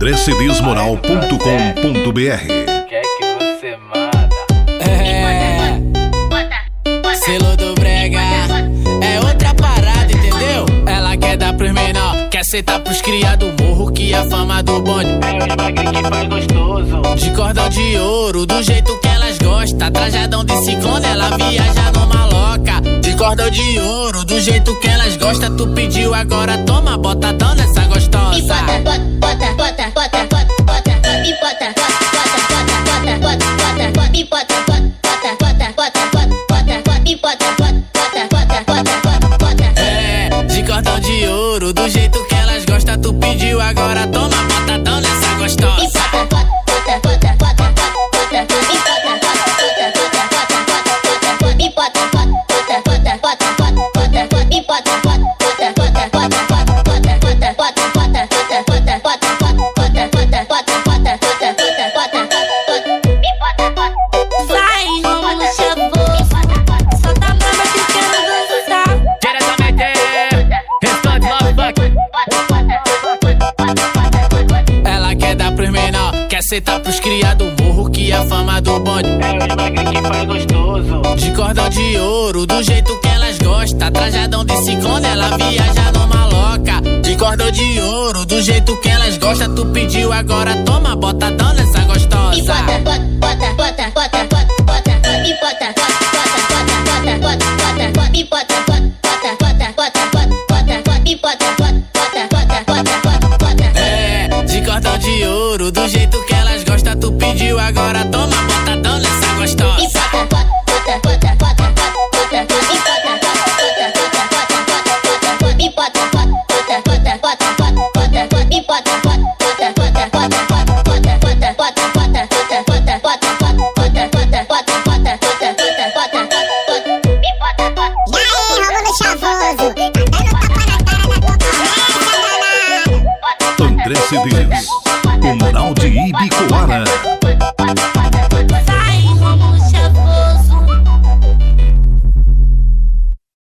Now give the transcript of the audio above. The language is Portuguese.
andrecedesmoral.com.br Quer que você manda? É. Selo do Brega é outra parada, entendeu? Ela quer dar pros menor, quer sentar pros cria do morro, que a fama do bonde É os magre que faz gostoso. de cordão de ouro, do jeito que elas gostam. Trajadão de ciclone, ela viaja numa cordão de ouro, do jeito que elas gostam. Tu pediu agora, toma, botadão nessa gostosa. Me bota, bota, bota, bota, bota, bota, me bota, bota, bota, bota, bota, bota, me bota, bota, bota, bota, bota, bota, me bota, bota, bota, bota, bota. É, de cordão de ouro, do jeito que elas gostam. Tu pediu agora, toma, sentar pros cria do morro, que a fama do bonde É os magre que faz gostoso. De cordão de ouro, do jeito que elas gostam. Trajadão de ciclone, ela viaja numa loca. De cordão de ouro, do jeito que elas gostam. Tu pediu agora, toma, botadão nessa Me gostosa. bota, bota, bota, bota, bota, bota, agora toma botadão nessa gostosa. André Cedeiros, com moral de Ibicoara.